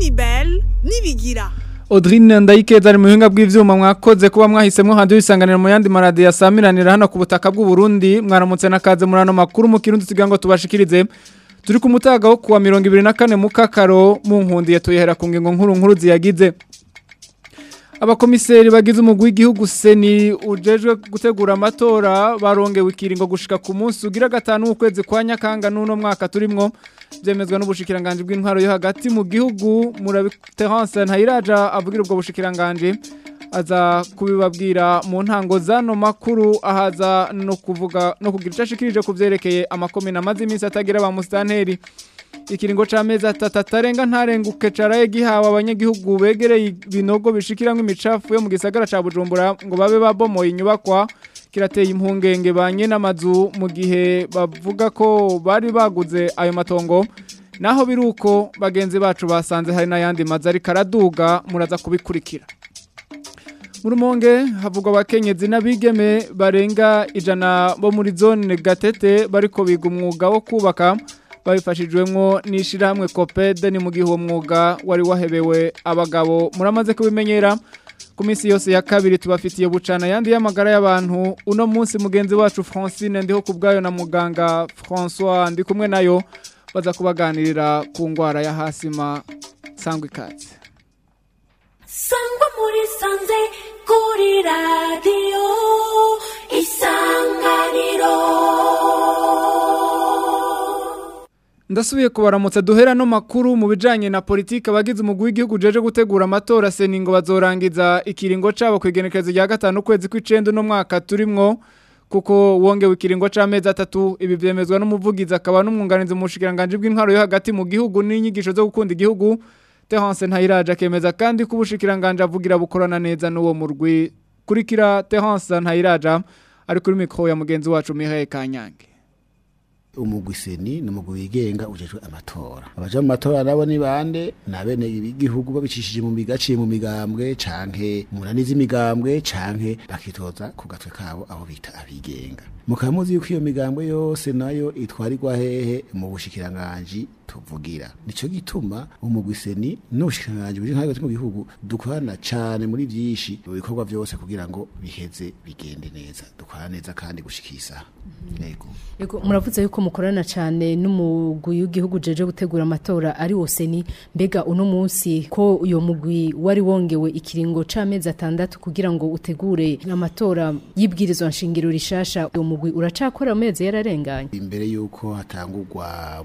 Unibel nibigira Odrine Ndayike dari muhinga bw'ivyuma mwakoze kuba mwahisemo handi bisanganira mu yandi maradi ya Samiranira hano ku butaka bw'u Burundi mwaramutse nakaze murano makuru mu kirundi tugango tubashikirize turi ku mutaga wo kuwa 24 mukakaro mu nkundi yatoyehera ku ngingo nkuru nkuru ziyagize abakomiseri bagize umugwi w'igihugu seni ujejwe gutegura amatora barongewe ikiringo gushika ku munsi ugira gatanu ukwezi kwa nyakanga n'uno mwaka turimwo byemezwa n'ubushikiranganje bw'intwaro yo hagati mu gihugu murabiterance ntayiraja avugira ubwo bushikiranganje aza kubibabwira mu ntango zano makuru ahaza no kuvuga no kugira icashikirije kuvyerekeye amakomine amaze iminsi atagira ba mustanteri ikiringo cyamezi atatu atarenga ntarenguke caraye gihawe abanyagihugu begereye ibinogo bishikiramwo imicafu yo mu gisagara ca bujumbura ngo babe babomoye inyubakwa kirateye impungenge ba n'amazu mu gihe bavuga ko bari baguze ayo matongo naho biruko bagenzi bacu basanze hari n'ayandi mazu ariko muraza kubikurikira muri umonge havugwa abakenyezi n'abigeme barenga ijana bo muri zone gatete bariko biga umwuga wo kubaka babifashijwemo n'ishyirahamwe kopede ni mu gihe uwo mwuga wari wahebewe abagabo muramaze kubimenyera ku yose ya kabiri tubafitiye bucana yandi y'amagara y'abantu uno munsi mugenzi wacu francine ndiho ku bwayo na muganga francois ndi kumwe nayo baza kubaganirira ku ndwara ya hasima sangwa ikaze sangwa muri sanze kuri radiyo isanganiro ndasubiye kubaramutsa duhera no makuru mu bijanye na politiki abagize umugwi w'igihugu jeje gutegura amatora seningo bazorangiza ikiringo cabo kwigenekerezo rya gatanu kwezi kw'icenda no mwaka turimwo kuko wongewe ikiringo c'amezi atatu ibi vyemezwa n'umuvugizi akaba n'umwunganizi mu bushikiranganje bw'intwaro yo hagati mu gihugu n'inyigisho zo gukunda igihugu Terence Ntayiraje akemeza kandi ko ubushikiranganje avugira bukorana neza n'uwo murwi kurikira Terence Ntayiraje ari kuri mikro ya mugenzi wacu Mireille Kanyange umugwi seni n'umugwi wigenga ujejwe amatora abaja mu matora nabo ni bande nabene ibigihugu babicishije mu migaciye mu migambwe canke munani z'imigambwe canke bakitoza ku gatwe kabo aho bita abigenga mukamuzi yuko iyo migambwe yose nayo itwarirwa hehe mu bushikiranganje tuvugira nico gituma umugwi seni buri nkaho mu gihugu dukorana cyane muri byinshi ibikorwa byose kugira ngo biheze bigende neza dukorana neza kandi gushikisa mhm. yego yego muravuze yuko mukorana cyane n'umugwi w'igihugu jeje gutegura amatora ari wose ni mbega uno munsi ko uyo mugwi wari wongewe ikiringo c'amezi atandatu kugira ngo utegure amatora y'ibwirizwa nshingiro rishasha uyo mugwi uracakora amezi yararenganye imbere yuko hatangurwa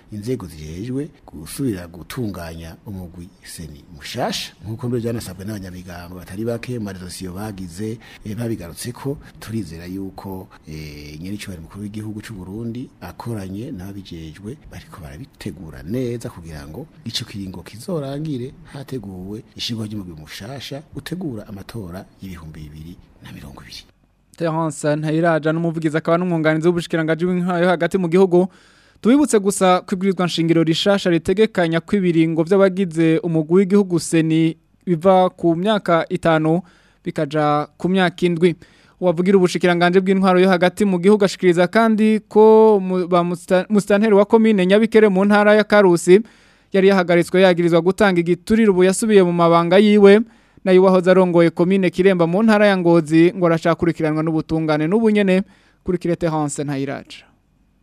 inzego zijejwe gusubira gutunganya umugwi seni mushasha nk'uko mbere byanasabwe n'abanyabiganga batari bake marizosiyo bagize eh, babigarutse ko turizera yuko eh, nyir'icyubahiro mukuru w'igihugu cy'u Burundi akoranye n'ababijejwe bariko barabitegura neza kugira ngo icyo kiringo kizorangire hateguwe ishingwa ry'umugwi mushasha utegura amatora y'ibihumbi bibiri bibiri na mirongo ibiri terance ntayiraja n'umuvugizi akaba n'umwunganizi w'ubushikiranganji bw'inkayo hagati mu gihugu tubibutse gusa kwibwirizwa nshingiro rishasha ritegekanya kw'ibiringo by'abagize umugwi w'igihugu seni biva ku myaka itanu bikaja ku myaka indwi Uwavugira ubushikiranganje bw'intwaro yo hagati mu gihugu ashikiriza kandi ko ba mustanteri wa Komine Nyabikere mu ntara ya Karusi yari yahagaritswe yagirizwa gutanga igituriro ubu yasubiye mu mabanga yiwe nayo wahoze arongoye komine kiremba mu ntara ya ngozi ngo arashakurikiranwa n'ubutungane n'ubunyene kuri kirete hanse ntayiraca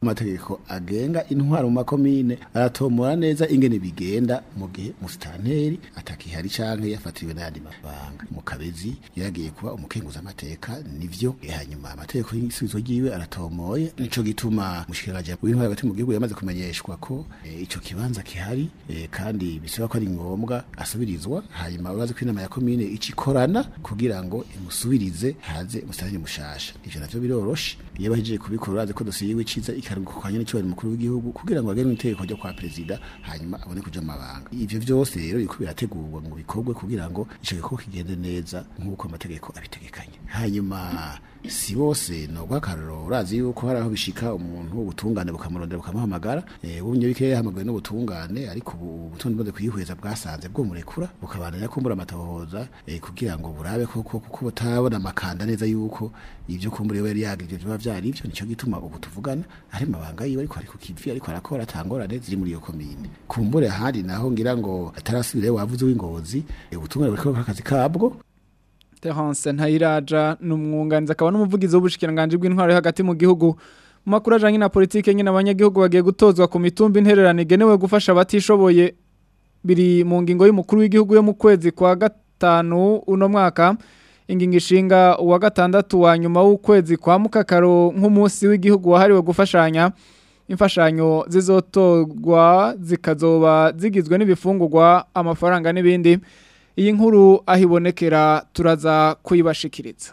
amategeko agenga intwaro mu makomine aratomora neza ingene bigenda mu gihe musitanteri atakihari canke yafatiriwe n'ayandi mabanga mu kabezi yaragiye kuba umukenguza amateka nivyo hanyuma amategeko yigisubizo ryiwe aratomoye nico gituma mushikiraje w'intwaro hagati mu gihugu yamaze kumenyeshwa ko e, ico kibanza kihari e, kandi bisaba ko ari ngombwa asubirizwa hanyuma urazi ko inama ya komine icikorana kugira ngo imusubirize haze musitanteri mushasha ivyo navyo biroroshe iyo bahije kubikora urazi ko dosiye yiwe ciza karwanya n'icyubahiro umukuru w'igihugu kugira ngo agere mu itegeko ryo kwa perezida hanyuma abone kujya amabanga ibyo vyose rero biriko birategurwa ngo bikorwe kugira ngo ico gikorwa kigende neza nk'uko amategeko abitegekanye hanyuma si bose nubwo akaroro urazi yuko hari bishika umuntu ubutungane bukamurondera bukamuhamagara eh, wumye bikeya yahamagaye n'ubutungane ariko ubu butunzi bumaze kuyihweza bwasanze bwumurekura bukabanira kumbura amatahoza eh, kugira ngo burabe koko kuko butabona amakanda neza yuko ibyo kumbura yari yagirije biba byari ibyo nicyo gituma ubu tuvugana ari mabanga yiwe ariko ari ku kivi ariko arakora atangorane ziri muri iyo komine kumbure hari naho ngira ngo atarasubire wavuze w'ingozi eh, ubutungane buriko akazi kabwo Terence Ntayiraja n'umwunganizi akaba n'umuvugizi w'ubushikiranganji bw'intwaro hagati mu gihugu makuru ajanye na politike nyine abanyagihugu bagiye gutozwa ku mitumba intererano igenewe gufasha abatishoboye biri mu ngingo y'umukuru w'igihugu yo mu kwezi kwa gatanu uno mwaka ingingo ishinga uwa gatandatu wa nyuma w'ukwezi kwa mukakaro nk'umunsi w'igihugu wahariwe gufashanya imfashanyo zizotorwa zikazoba zigizwe n'ibifungurwa amafaranga n'ibindi iyi nkuru aho turaza kuyibashikiriza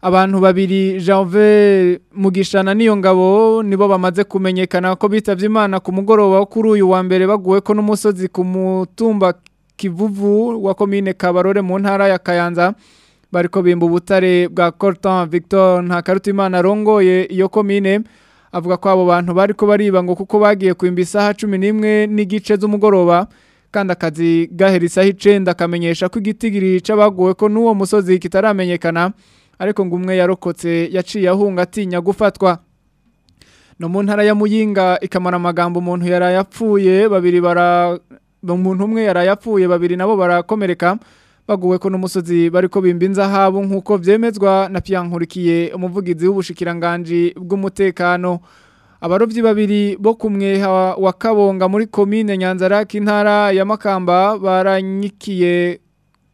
abantu babiri Janvier mugishana n'iyo ngabo nibo bamaze kumenyekana ko bitabye imana ku mugoroba kuri uyu wa mbere baguwe ko n'umusozi ku mutumba kivuvu wa komine kabarore mu ntara ya kayanza bariko bimba ubutare bwa Colton Victor Ntakarutimana arongoye iyo komine avuga ko abo bantu bari ko bariba ngo kuko bagiye kwimba isaha 11 n'igice z'umugoroba kandi akazi gahera isaha 9 kamenyesha ko igitigiri c'abaguwe ko n'uwo musozi kitaramenyekana ariko ngo umwe yarokotse yaciye ahunga atinya gufatwa no mu ntara ya muyinga ikamara amagambo umuntu yarayapfuye babiri bara umuntu umwe yarayapfuye babiri nabo barakomereka baguwe ko n'umusozi bari ko bimba inzahabu nk'uko byemezwa na piyankurikiye umuvugizi w'ubushikiranganji bw'umutekano abarobyi babiri bo ku wa kabonga muri komine Nyanzara k’intara ya makamba baranyikiye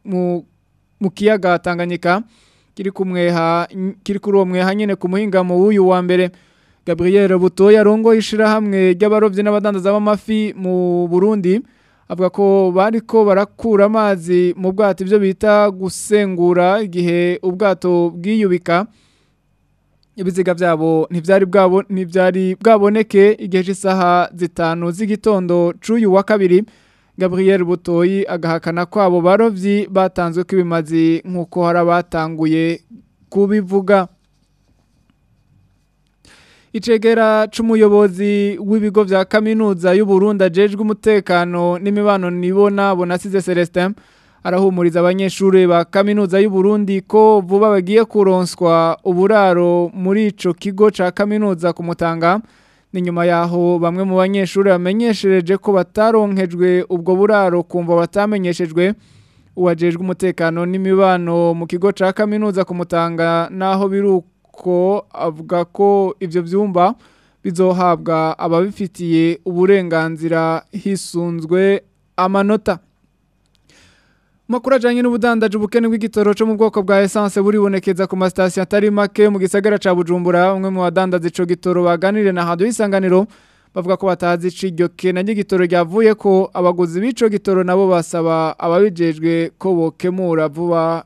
mu kiyaga tanganyika kiri kuri uwo mweha nyine ku muhingamo w'uyu wa mbere gaburiyeri butoya arongo ishyirahamwe ry'abarobyi n'abadandaza b'amafi mu burundi avuga ko bari ko barakura amazi mu bwato ibyo bita gusengura igihe ubwato bwiyubika ibiziga byabo ntibyari bwaboneke igihe cy'isaha zitanu z'igitondo cy'uyu wa kabiri Gabriel butoyi agahakana ko abo barobyi batanzwe kw'ibimazi nk'uko hari batanguye kubivuga icegera c'umuyobozi w'ibigo vya kaminuza y'uburundi ajejwe umutekano n'imibano nibona bonasize celestin arahumuriza abanyeshuri ba kaminuza y'uburundi ko vuba bagiye kuronswa uburaro muri ico kigo ca kaminuza kumutanga ni nyuma yaho bamwe mu banyeshuri bamenyeshereje ko bataronkejwe ubwo buraro kumva batamenyeshejwe uwajejwe umutekano n'imibano mu kigo cya kaminuza kumutanga naho biruko avuga ko ibyo byumba bizohabwa ababifitiye uburenganzira hisunzwe amanota makuru ajyanye n'ubudandaji ubukene bw'igitoro cyo mu bwoko bwa esanse buribonekeza ku masitasiyo atari make mu gisagara cya bujumbura umwe mu badandaza icyo gitoro baganiriye na hado y'isanganiro bavuga ko batazi iryo kena ry'igitoro ryavuye ko abaguzi b'icyo gitoro nabo basaba ababijejwe ko bokemura vuba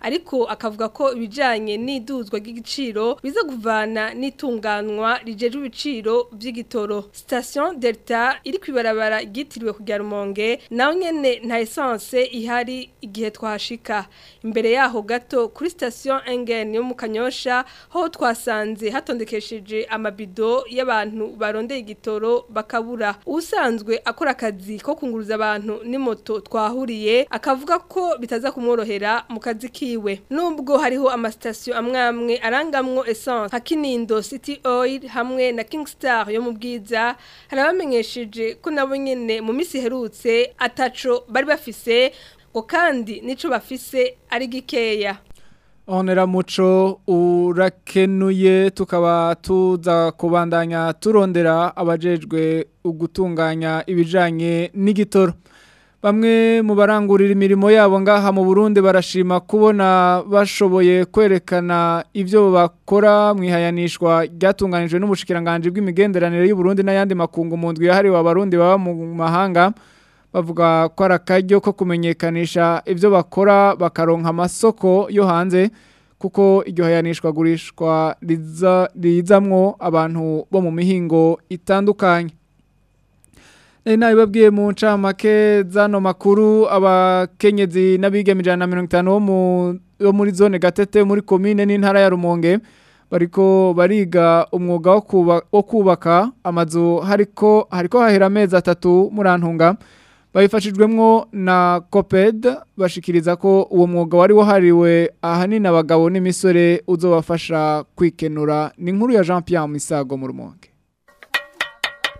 ariko akavuga ko ibijyanye n'iduzwa ry'igiciro biza kuvana n'itunganwa rigejwe ibiciro by'igitoro station delta iri ku ibarabara kujya rumonge nawe nyine esanse ihari igihe twashika imbere yaho gato kuri Station engen yo mu kanyosha ho twasanze hatondekesheje amabido y'abantu barondeye igitoro bakabura usanzwe akora akazi ko kunguruza abantu ni moto twahuriye akavuga ko bitaza kumworohera mu kazi kiwe nubwo hariho amasitasiyo amwamwe amwe arangamwo esanse nka city oil hamwe na kingstar yo mu bwiza harabamenyesheje ko nabo nyine mu minsi iherutse ataco bari bafise ngo kandi nico bafise ari gikeya onera muco urakenuye tukaba tuza kubandanya turondera abajejwe ugutunganya ibijanye n'igitoro bamwe mu barangurira imirimo yabo ngaha mu Burundi barashima kubona bashoboye kwerekana ibyo bakora mwihayanishwa ryatunganijwe n'ubushikiranganje bw'imigenderanire y'u Burundi n'ayandi makungu mu ndwi yahariwe abarundi baba mu mahanga bavuga ko arakaryo ko kumenyekanisha ibyo bakora bakaronka amasoko yo hanze kuko iryo hayanishwa gurishwa rizamwo abantu bo mu mihingo itandukanye Eh, nabibabwiye mu ncamake zano makuru abakenyezi n'abigemye ijana na mirongo itanu bo muri zone gatete muri komine n'intara ya rumonge bariko bariga umwuga wo kubaka amazu hariko hariko hahera amezi atatu murantunga babifashijwemo na coped bashikiriza ko uwo mwuga wari wahariwe ahanini abagabo n'imisore uzobafasha kwikenura ni nkuru ya jean Pierre misago mu rumonge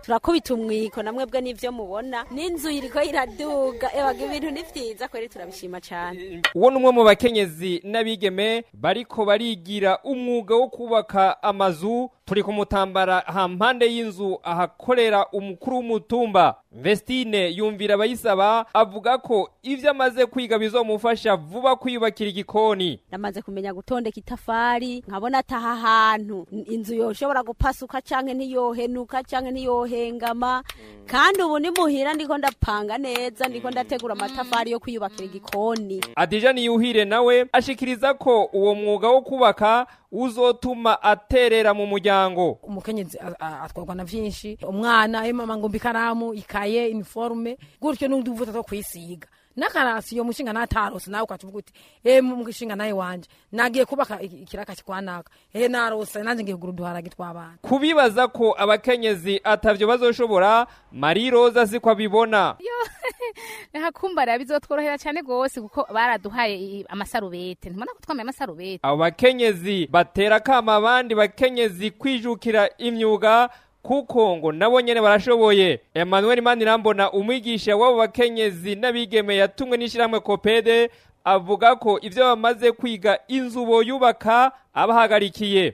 turakubita umwiko namwe bwe n'ibyo mubona n'inzu iriko iraduga ebaga ibintu ni vyiza kweri turabishima cane uwo ni umwe mu bakenyezi n'abigeme bariko barigira umwuga wo kubaka amazu turi kumutambara hampande y'inzu ahakorera umukuru w'umutumba vestine yumvira abayisaba avuga ko ibyo amaze kwiga bizomufasha vuba kwiyubakira igikoni namaze kumenya gutondeka itafari nkabona ataha ahantu inzu yoshobora gupasuka cyangwa ntiyohenuka cyangwa ntiyohengama mm. kandi ubu ni muhira ndiko ndapanga neza ndiko mm. ndategura amatafari yo kwiyubakira igikoni adijani yuhire nawe ashikiriza ko uwo mwuga wo kubaka uzotuma aterera mu muryango umukenyezi atwarwa na byinshi umwana mama ngo ikaramu ikaye iniforume gutyo n'undi mvuta zo kuyisiga n'akarasiyo umushinga ntatarose nawe ukacuvuga uti eee mushinga nawe wanjye nagiye kubaka ikiraka kikwanaka eee narose nanjye ngiye kugura uduharage tw'abana kubibaza ko abakenyezi atabyo bazoshobora mari roza azi ko abibona ntakumbara bizotworohera cyane rwose kuko baraduhaye amasarubete ntibona ko twambaye amasarubete abo bakenyezi batera akama abandi bakenyezi kwijukira imyuga kuko ngo nabo nyine barashoboye Emmanuel Manirambona umwigisha w'abo bakenyezi n'abigeme yatumwe n'ishyirahamwe kopede avuga ko ibyo bamaze kwiga inzu yubaka abahagarikiye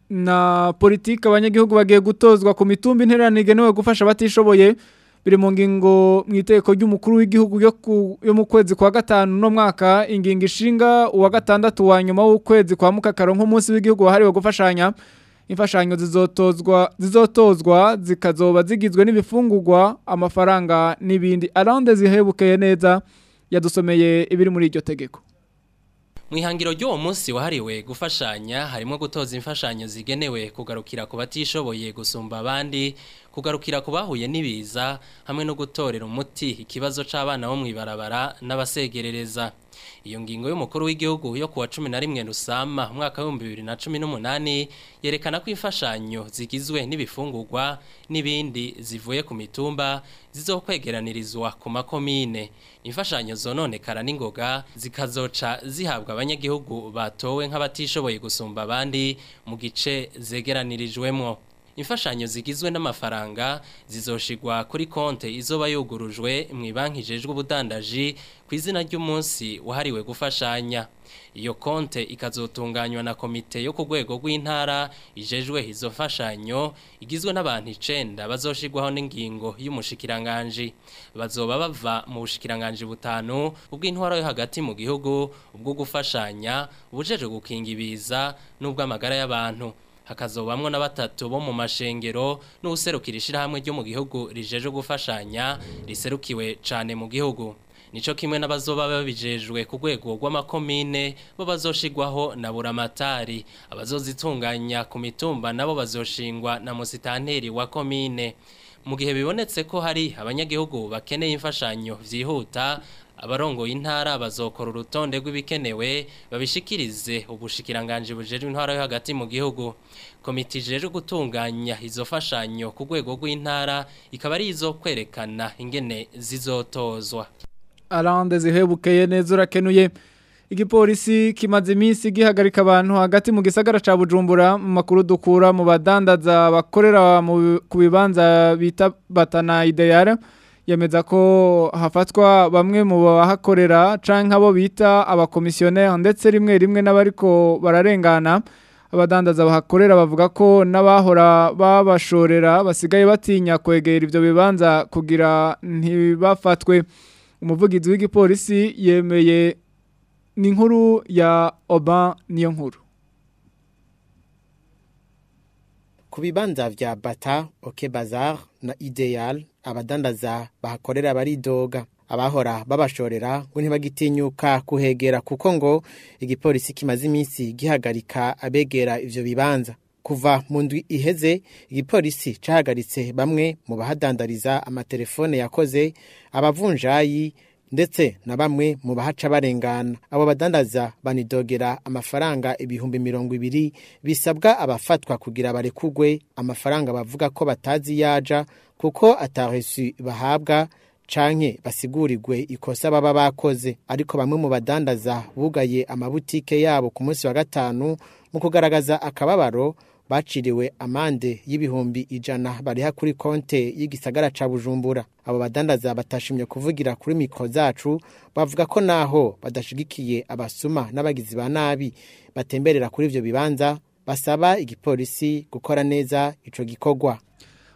na politiki abanyagihugu bagiye gutozwa ku mitumba intererano igenewe gufasha abatishoboye biri mu ngingo mu iteko ry'umukuru w'igihugu yo mu kwezi kwa gatanu no mwaka ingingo ishinga uwa gatandatu wa nyuma w'ukwezi kwa mukakaro nk'umunsi w'igihugu wahariwe gufashanya imfashanyo zizotozwa zizotozwa zikazoba zigizwe n'ibifungugwa amafaranga n'ibindi arande zihebukeye neza yadusomeye ibiri muri iryo tegeko mu ihangiro ry'uwo munsi wahariwe gufashanya harimo gutoza imfashanyo zigenewe kugarukira ku batishoboye gusumba abandi kugarukira ku bahuye n'ibiza hamwe no gutorera umuti ikibazo c'abana bo mwibarabara n'abasegerereza iyo ngingo y'umukuru w'igihugu yo kuwa cumi na rimwe Rusama mwaka cumi n’umunani yerekana ko imfashanyo zigizwe n'ibifungurwa n'ibindi zivuye ku mitumba zizokwegeranirizwa ku makomine imfashanyo zononekara n'ingoga zikazoca zihabwa abanyagihugu batowe nk'abatishoboye gusumba abandi mu gice zegeranirijwemo imfashanyo zigizwe n'amafaranga zizoshigwa kuri konte izoba yugurujwe mu ibanki ijejwe ubudandaji ku izina ry'umunsi wahariwe gufashanya iyo konte ikazotunganywa na komite yo ku rwego rw'intara ijejwe izo mfashanyo igizwe n'abantu icenda bazoshigwaho n'ingingo y'umushikiranganji bazoba bava mu bushikiranganji butanu ubw'intwaro yo hagati mu gihugu ubwo gufashanya ubujejwe gukinga ibiza n'ubw'amagara y'abantu bamwe na batatu bo mu mashengero n'userukira ishyirahamwe ryo mu gihugu rijeje gufashanya riserukiwe cyane mu gihugu nico kimwe n'abazoba babijejwe ku rwego rw'amakomine bo bazoshigwaho na buramatari abazozitunganya ku mitumba nabo bazoshingwa na musitanteri wa komine mu gihe bibonetse ko hari abanyagihugu bakeneye imfashanyo vyihuta abarongoye intara bazokora urutonde rw'ibikenewe babishikirize ubushikiranganji bujejwe intara yo hagati mu gihugu komite ijejwe gutunganya izo fashanyo ku rwego rw'intara ikaba ari izo kwerekana ingene zizotozwa arande zihebukeye neza urakenuye igipolisi kimaze iminsi gihagarika abantu hagati mu gisagara ca Bujumbura mu makuru dukura mu badandaza bakorera ku bibanza bita batana ideale yemeza ko hafatwa bamwe mu bahakorera canke abo bita abakomisiyoneri ndetse rimwe rimwe n'abariko bararengana abadandaza bahakorera bavuga ko n'abahora babashorera basigaye batinya kwegera ibyo bibanza kugira ntibafatwe umuvugizi w'igipolisi yemeye ni inkuru ya Oban niyo nkuru ku bibanza bya bata oke bazar na ideal abadandaza bahakorera baridoga abahora babashorera ngo ntibagitinyuka kuhegera kuko ngo igipolisi kimaze iminsi gihagarika abegera ivyo bibanza kuva mu ndwi iheze igipolisi cahagaritse bamwe mu bahadandariza amatelefone yakoze abavunjayi ndetse na bamwe mu bahaca barengana abo badandaza banidogera amafaranga ibihumbi mirongo ibiri bisabwa abafatwa kugira barekugwe amafaranga bavuga ko batazi yaja kuko atahesi bahabwa canke basigurigwe ikosa baba bakoze ariko bamwe mu badandaza bugaye amabutike yabo ku munsi wa gatanu mu kugaragaza akababaro baciriwe amande y'ibihumbi ijana bariha kuri konte y'igisagara ca Bujumbura abo badandaza batashimye kuvugira kuri miko zacu bavuga ko naho badashigikiye abasuma n'abagizi ba nabi batemberera kuri ivyo bibanza basaba igipolisi gukora neza ico gikogwa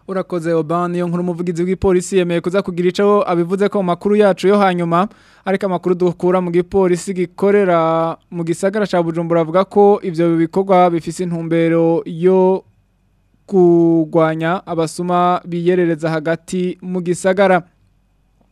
urakoze Oban niyo nkuru umuvugizi w'igipolisi yemeye kuza kugira icyo abivuze ko makuru yacu yo hanyuma ariko amakuru dukura mu gipolisi gikorera mu gisagara ca Bujumbura avuga ko ibyo bikorwa bifise intumbero yo kugwanya abasuma biyerereza hagati mu gisagara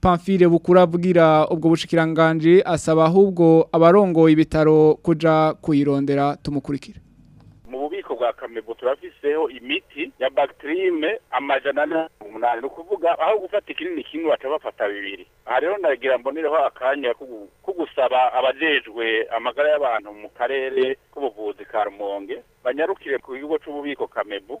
pamfire bukuru abwira ubwo bushikiranganji asaba ahubwo abarongoye ibitaro kuja kuyirondera tumukurikire mu bubiko bwa kamebo turafiseho imiti ya bagitirime amajana ane umunani ni ukuvuga aho gufata ikinini kimwe baca bibiri aha rero ndagira mbonereho akanya ko gusaba abajejwe amagara y'abantu mu karere k'ubuvuzi ka rumonge banyarukire ku kigo cy'ububiko kamebu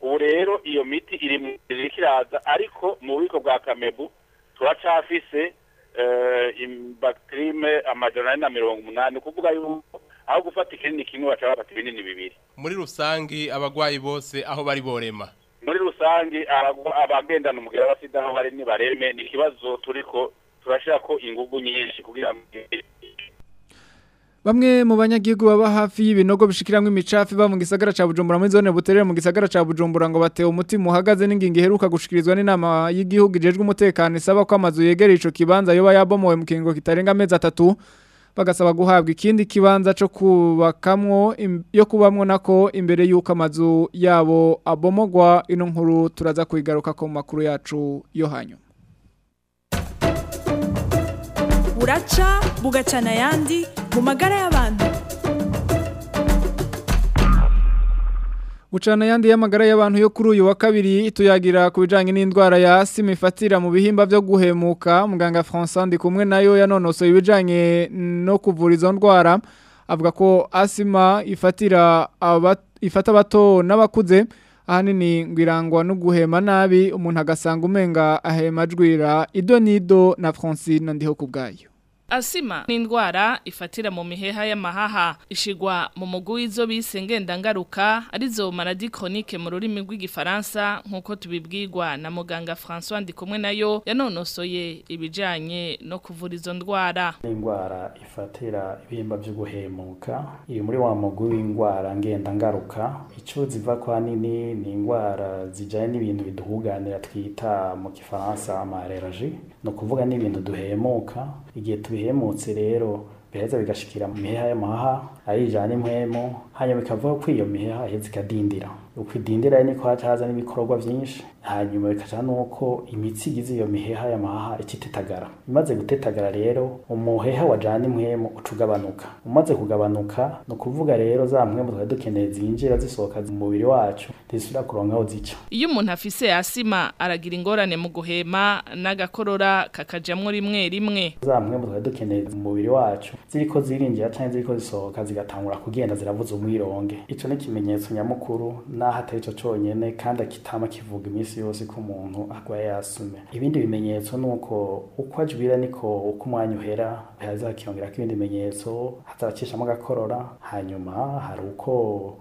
ubu rero iyo miti iri mu iraza ariko mu bubiko bwa kamebu turacafise Eh, bakirime amajana na mirongo umunani kuvuga yuko aho gufata ikinini kimwe bashobora gufata ibinini bibiri muri rusange abagwayi bose aho bari borema muri rusange abagendana umugera sida aho w'abasidamu bareme ni ikibazo turi ko turashira ko ingugu nyinshi kugira ngo Bamwe mu banyagihugu baba hafi y'ibinogo bishikiramwe imicafu iva mu gisagara ca Bujumbura muri zone buterera mu gisagara ca Bujumbura ngo batewe umuti muhagaze n'ingingo iheruka gushikirizwa n'inama y'igihugu ijejwe umutekano isaba ko amazu yegereye icyo kibanza yoba yabomowe mu kiringo kitarenga amezi atatu bagasaba guhabwa ikindi kibanza cyo kubakamwo yo kubamwo nako imbere y'uko amazu yabo abomogwa ino nkuru turaza kuyigaruka ko mu makuru yacu yo hanyuma buraca bugacana ayandi mu magara y'abantu gucana ayandi y'amagara y'abantu yo kuri uyu wa kabiri tuyagira ku bijyanye n'indwara ya asima ifatira mu bihimba byo guhemuka muganga francois ndi kumwe nayo yanonosoye ibijyanye no kuvura izo ndwara avuga ko asima ifatira ifata abato n'abakuze ahanini ngo irangwa no guhema nabi umuntu agasanga umenga ahema ajwira ido n'ido na francis na ndiho ku bwayo asima ni indwara ifatira mu miheha y'amahaha ishigwa mu mugu w'izo bise ngendangaruka arizo maladi chronique mu rurimi rw'igifaransa nk'uko tubibwirwa na muganga François Ndikumwe nayo yanonosoye ibijanye no kuvura izo ndwara indwara ifatira ibihimba byo guhemuka iri muri wa mugu w'indwara ngendangaruka ico ziva kwa nini ni indwara zijanye n'ibintu biduhuganira twita mu gifaransa amareraji no kuvuga n'ibintu duhemuka igihe tubi bihemutse rero biheza bigashikira mu miheha y'amahaha ayijana impwemu hanyuma bikavuga ko iyo miheha iheza ikadindira uko idindira niko haca n'ibikorwa vyinshi hanyuma bikaca nuko imitsi igize iyo miheha y'amahaha icitetagara imaze gutetagara rero umuheha wajana impwemu ucugabanuka umaze kugabanuka ni ukuvuga rero za mpwemu twari dukeneye zinjira zisohoka mu mubiri wacu zisubira kuronka aho zica iyo umuntu afise asima aragira ingorane mu guhema n'agakorora kakajamwo rimwe rimwe za mpwemu twari dukeneye mu mubiri wacu ziriko zirinjira canke ziriko zisohoka zigatangura kugenda ziravuza umwironge ico ni ikimenyetso nyamukuru naho atari co conyene kandi kitama kivuga iminsi yose ko umuntu arwaye yasume ibindi bimenyetso nuko uko ajwira niko uko umwanya uhera hazakiyongeraho ibindi bimenyetso hazakishamo agakorora hanyuma hari uko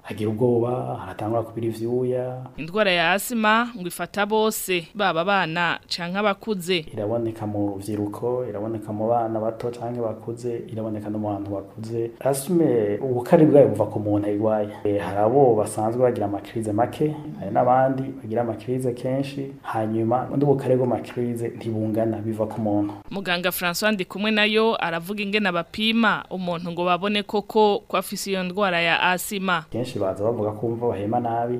hagira ubwoba haratangura kubira ibyuya indwara ya asima ngo ifata bose baba abana canke abakuze iraboneka mu rubyiruko iraboneka mu bana bato cyangwa bakuze iraboneka no mu bantu bakuze asime ubukari bwayo buva ku muntu ayirwaye eh, hari abo basanzwe bagira amakirize make hari n'abandi bagira amakirize kenshi hanyuma undi bukare bw'amakirize ntibungana biva ku muntu muganga François ndi kumwe nayo baravuga ingene bapima umuntu ngo babone koko ko afise iyo ndwara ya asima kenshi baza bavuga ko umva bahema nabi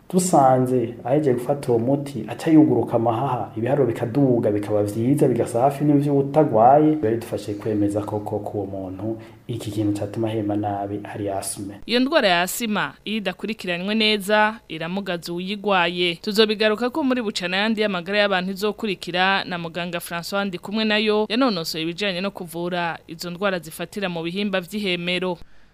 dusanze ahejeje gufata uwo muti aca yuguruka amahaha ibiharuro bikaduga bikaba byiza bigasa hafi n'ivy'utagwaye bari dufashe kwemeza koko k'uwo muntu iki kintu cyatuma hema nabi hari asima iyo ndwara ya asima iyo idakurikiranywe neza iramugaza uyigwaye tuzobigaruka ko muri bucana yandi y'amagara y'abantu izokurikira na muganga François ndi kumwe nayo yanonosoye ibijyanye no kuvura izo ndwara zifatira mu bihimba vy'ihemero